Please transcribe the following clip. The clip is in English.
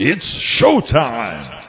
It's showtime.